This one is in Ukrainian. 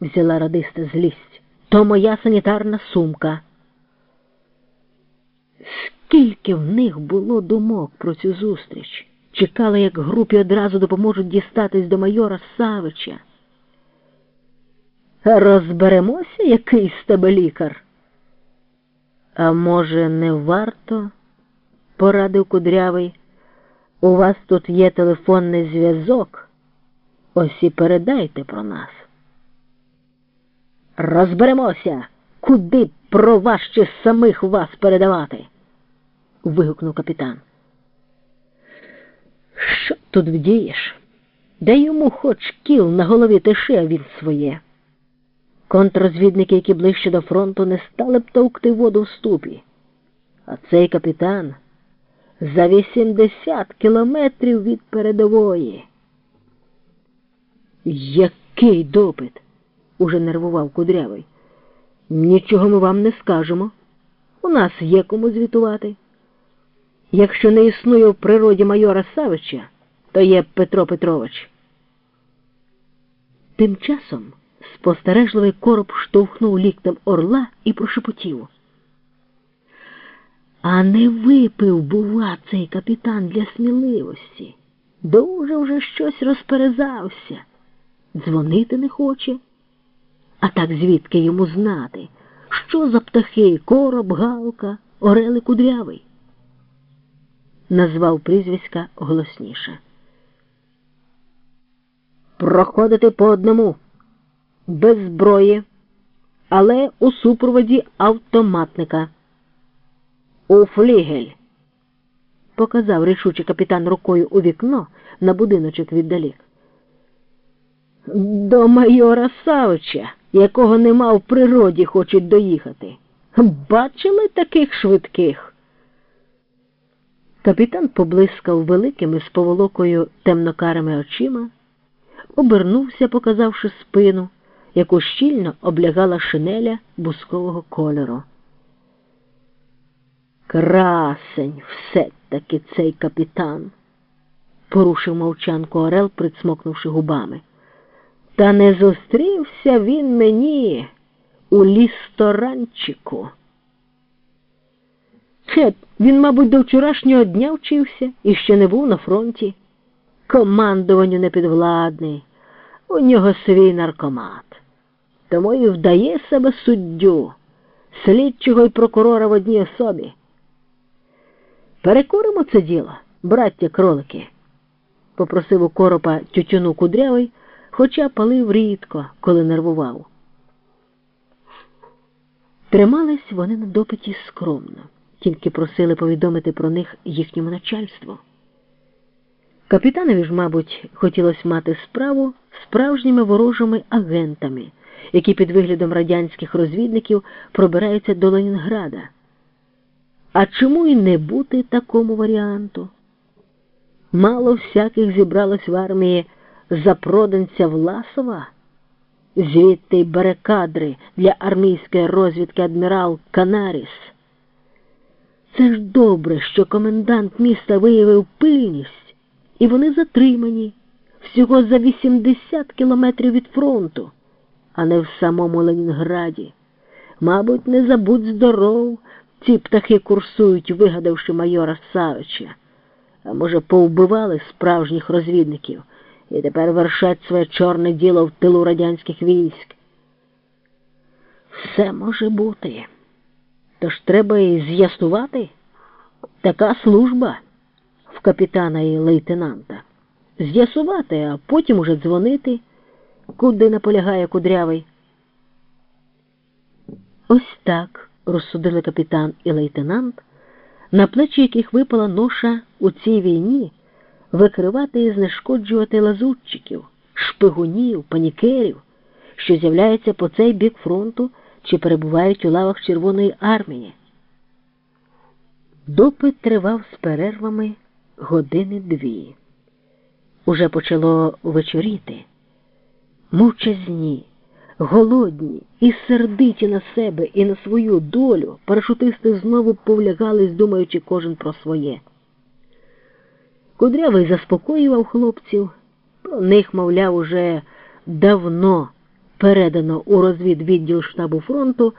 взяла радиста злість. То моя санітарна сумка. Скільки в них було думок про цю зустріч? Чекали, як групі одразу допоможуть дістатись до майора Савича. Розберемося, який з тебе лікар. А може, не варто? порадив кудрявий. У вас тут є телефонний зв'язок. Ось і передайте про нас. Розберемося, куди про вас чи самих вас передавати? вигукнув капітан. Що тут вдієш? Де йому хоч кіл на голові тише, він своє. Контррозвідники, які ближче до фронту, не стали б товкти воду в ступі. А цей капітан за 80 кілометрів від передової. Який допит? Уже нервував кудрявий. Нічого ми вам не скажемо. У нас є кому звітувати. Якщо не існує в природі майора Савича, то є Петро Петрович. Тим часом спостережливий короб штовхнув ліктем орла і прошепотів. А не випив, бува, цей капітан для сміливості. Дуже вже щось розперезався. Дзвонити не хоче. А так звідки йому знати, що за птахи короб, галка, орели кудрявий? Назвав прізвиська голосніше. Проходити по одному, без зброї, але у супроводі автоматника. У флігель, показав рішуче капітан рукою у вікно на будиночок віддалік. До майора Савича, якого нема в природі, хочуть доїхати. Бачили таких швидких? Капітан поблискав великими з поволокою темнокарими очима, обернувся, показавши спину, яку щільно облягала шинеля бускового кольору. Красень все таки цей капітан, порушив мовчанку Орел, прицмокнувши губами. Та не зустрівся він мені у лісторанчику. Хет, він, мабуть, до вчорашнього дня вчився і ще не був на фронті. Командуванню непідвладний, у нього свій наркомат. Тому і вдає себе суддю, слідчого і прокурора в одній особі. Перекуримо це діло, браття кролики, попросив у коропа тютюну кудрявий, хоча палив рідко, коли нервував. Тримались вони на допиті скромно, тільки просили повідомити про них їхньому начальству. Капітанові ж, мабуть, хотілося мати справу з справжніми ворожими агентами, які під виглядом радянських розвідників пробираються до Ленінграда. А чому і не бути такому варіанту? Мало всяких зібралось в армії запроданця Власова, звідти й бере кадри для армійської розвідки адмірал Канаріс. Це ж добре, що комендант міста виявив пильність, і вони затримані всього за 80 кілометрів від фронту, а не в самому Ленінграді. Мабуть, не забудь здоров. Ці птахи курсують, вигадавши майора Савича, а може, повбивали справжніх розвідників і тепер вершать своє чорне діло в тилу радянських військ. Все може бути. Тож треба і з'ясувати така служба в капітана і лейтенанта. З'ясувати, а потім уже дзвонити, куди наполягає кудрявий. Ось так розсудили капітан і лейтенант, на плечі яких випала ноша у цій війні викривати і знешкоджувати лазутчиків, шпигунів, панікерів, що з'являються по цей бік фронту чи перебувають у лавах Червоної армії. Допит тривав з перервами години дві. Уже почало вечоріти. Мовчазні голодні і сердиті на себе і на свою долю, парашутисти знову повлягались, думаючи кожен про своє. Кудрявий заспокоював хлопців, про них, мовляв, уже давно передано у розвідвідділ штабу фронту.